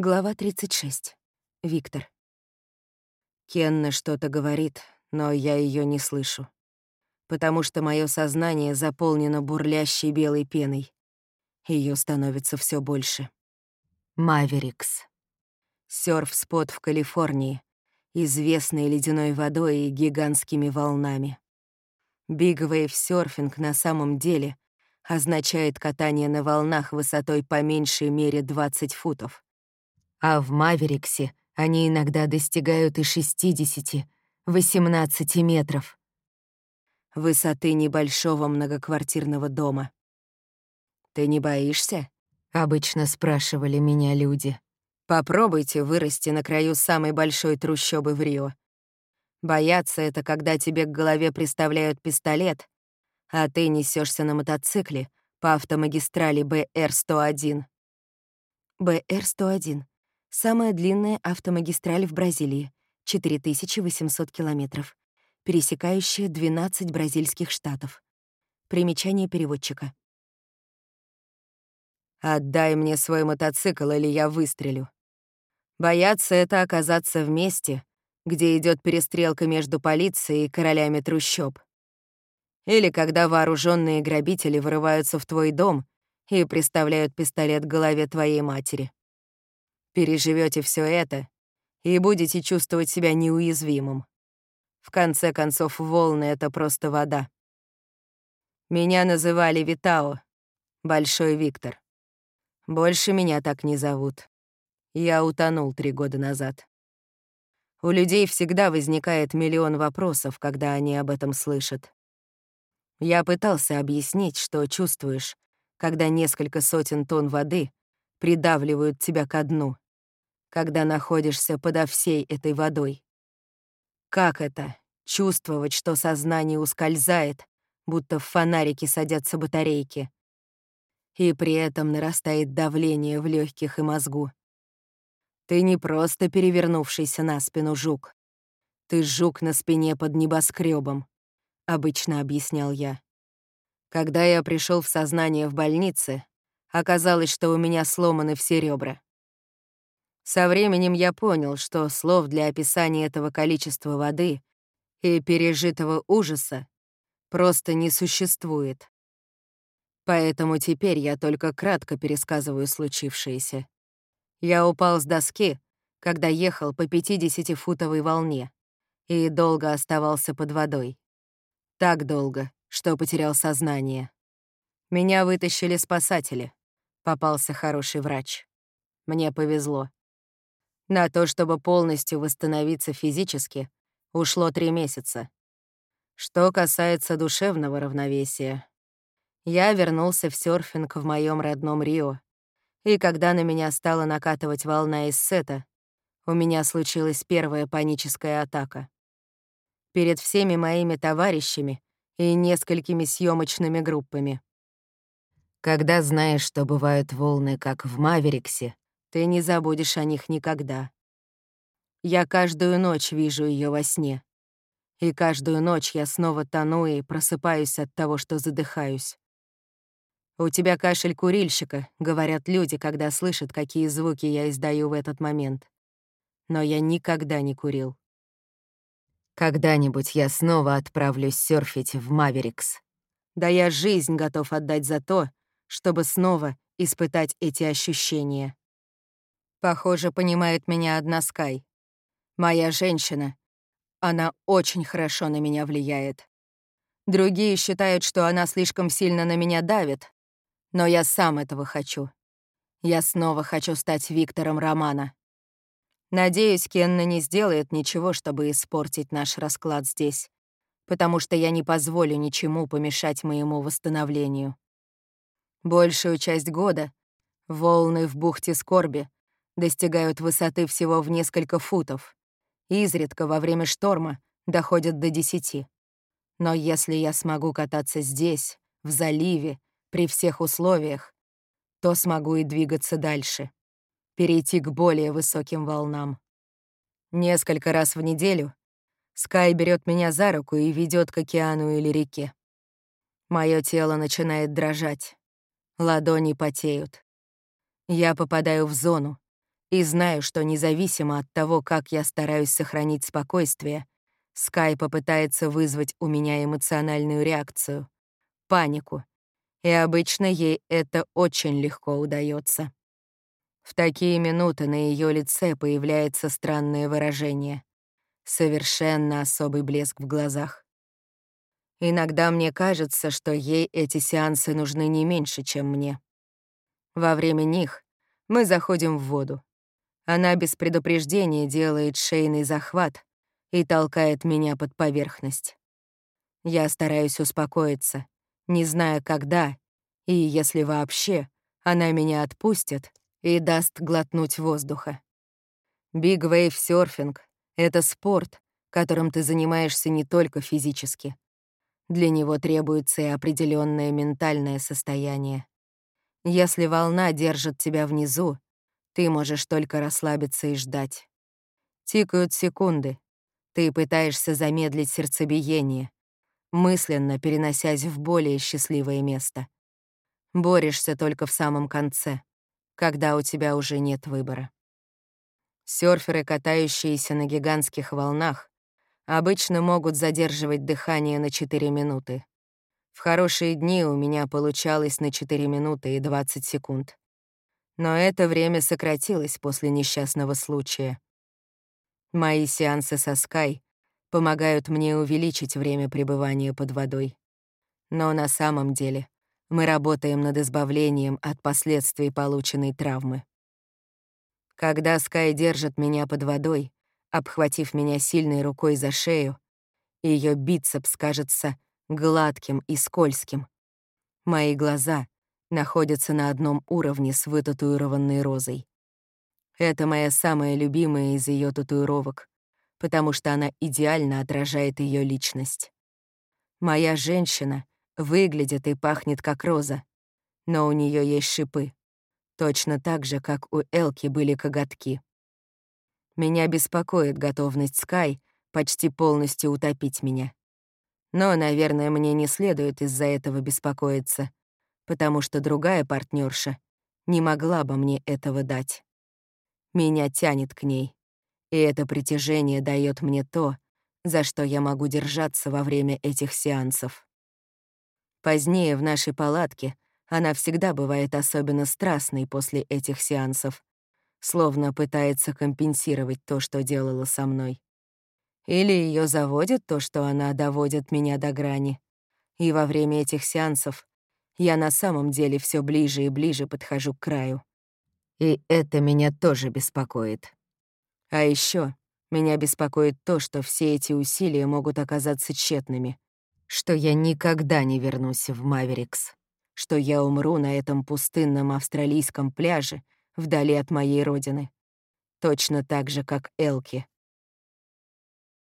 Глава 36. Виктор. Кенна что-то говорит, но я ее не слышу. Потому что мое сознание заполнено бурлящей белой пеной. Ее становится все больше. Mavericks. Surf-спот в Калифорнии, известный ледяной водой и гигантскими волнами. Big wave сёрфинг на самом деле означает катание на волнах высотой по меньшей мере 20 футов — а в Мавериксе они иногда достигают и 60, 18 метров. Высоты небольшого многоквартирного дома. «Ты не боишься?» — обычно спрашивали меня люди. «Попробуйте вырасти на краю самой большой трущобы в Рио. Бояться — это когда тебе к голове приставляют пистолет, а ты несешься на мотоцикле по автомагистрали БР-101. БР-101 Самая длинная автомагистраль в Бразилии — 4800 километров, пересекающая 12 бразильских штатов. Примечание переводчика. «Отдай мне свой мотоцикл, или я выстрелю. Бояться — это оказаться в месте, где идет перестрелка между полицией и королями трущоб. Или когда вооруженные грабители вырываются в твой дом и приставляют пистолет к голове твоей матери. Переживете все это и будете чувствовать себя неуязвимым. В конце концов, волны — это просто вода. Меня называли Витао, Большой Виктор. Больше меня так не зовут. Я утонул три года назад. У людей всегда возникает миллион вопросов, когда они об этом слышат. Я пытался объяснить, что чувствуешь, когда несколько сотен тонн воды придавливают тебя ко дну когда находишься подо всей этой водой. Как это — чувствовать, что сознание ускользает, будто в фонарике садятся батарейки, и при этом нарастает давление в легких и мозгу. Ты не просто перевернувшийся на спину жук. Ты жук на спине под небоскребом, обычно объяснял я. Когда я пришел в сознание в больнице, оказалось, что у меня сломаны все ребра. Со временем я понял, что слов для описания этого количества воды и пережитого ужаса просто не существует. Поэтому теперь я только кратко пересказываю случившееся. Я упал с доски, когда ехал по 50-футовой волне, и долго оставался под водой. Так долго, что потерял сознание. Меня вытащили спасатели. Попался хороший врач. Мне повезло. На то, чтобы полностью восстановиться физически, ушло три месяца. Что касается душевного равновесия, я вернулся в серфинг в моем родном Рио, и когда на меня стала накатывать волна из сета, у меня случилась первая паническая атака. Перед всеми моими товарищами и несколькими съемочными группами. Когда знаешь, что бывают волны, как в Мавериксе, ты не забудешь о них никогда. Я каждую ночь вижу ее во сне. И каждую ночь я снова тону и просыпаюсь от того, что задыхаюсь. «У тебя кашель курильщика», — говорят люди, когда слышат, какие звуки я издаю в этот момент. Но я никогда не курил. Когда-нибудь я снова отправлюсь серфить в Маверикс. Да я жизнь готов отдать за то, чтобы снова испытать эти ощущения. Похоже, понимает меня одна Скай. Моя женщина. Она очень хорошо на меня влияет. Другие считают, что она слишком сильно на меня давит, но я сам этого хочу. Я снова хочу стать Виктором Романа. Надеюсь, Кенна не сделает ничего, чтобы испортить наш расклад здесь, потому что я не позволю ничему помешать моему восстановлению. Большую часть года волны в бухте Скорби достигают высоты всего в несколько футов. Изредка во время шторма доходят до десяти. Но если я смогу кататься здесь, в заливе, при всех условиях, то смогу и двигаться дальше, перейти к более высоким волнам. Несколько раз в неделю Скай берет меня за руку и ведет к океану или реке. Мое тело начинает дрожать, ладони потеют. Я попадаю в зону, И знаю, что независимо от того, как я стараюсь сохранить спокойствие, Скай попытается вызвать у меня эмоциональную реакцию, панику, и обычно ей это очень легко удается. В такие минуты на ее лице появляется странное выражение, совершенно особый блеск в глазах. Иногда мне кажется, что ей эти сеансы нужны не меньше, чем мне. Во время них мы заходим в воду. Она без предупреждения делает шейный захват и толкает меня под поверхность. Я стараюсь успокоиться, не зная, когда и, если вообще, она меня отпустит и даст глотнуть воздуха. Surfing — это спорт, которым ты занимаешься не только физически. Для него требуется и определенное ментальное состояние. Если волна держит тебя внизу, ты можешь только расслабиться и ждать. Тикают секунды. Ты пытаешься замедлить сердцебиение, мысленно переносясь в более счастливое место. Борешься только в самом конце, когда у тебя уже нет выбора. Сёрферы, катающиеся на гигантских волнах, обычно могут задерживать дыхание на 4 минуты. В хорошие дни у меня получалось на 4 минуты и 20 секунд. Но это время сократилось после несчастного случая. Мои сеансы со Sky помогают мне увеличить время пребывания под водой. Но на самом деле мы работаем над избавлением от последствий полученной травмы. Когда Скай держит меня под водой, обхватив меня сильной рукой за шею, ее бицепс кажется гладким и скользким. Мои глаза находятся на одном уровне с вытатуированной розой. Это моя самая любимая из ее татуировок, потому что она идеально отражает ее личность. Моя женщина выглядит и пахнет как роза, но у нее есть шипы, точно так же, как у Элки были коготки. Меня беспокоит готовность Скай почти полностью утопить меня. Но, наверное, мне не следует из-за этого беспокоиться, потому что другая партнерша не могла бы мне этого дать. Меня тянет к ней, и это притяжение дает мне то, за что я могу держаться во время этих сеансов. Позднее в нашей палатке она всегда бывает особенно страстной после этих сеансов, словно пытается компенсировать то, что делала со мной. Или ее заводит то, что она доводит меня до грани. И во время этих сеансов я на самом деле все ближе и ближе подхожу к краю. И это меня тоже беспокоит. А еще меня беспокоит то, что все эти усилия могут оказаться тщетными, что я никогда не вернусь в Маверикс, что я умру на этом пустынном австралийском пляже вдали от моей родины. Точно так же, как Элки —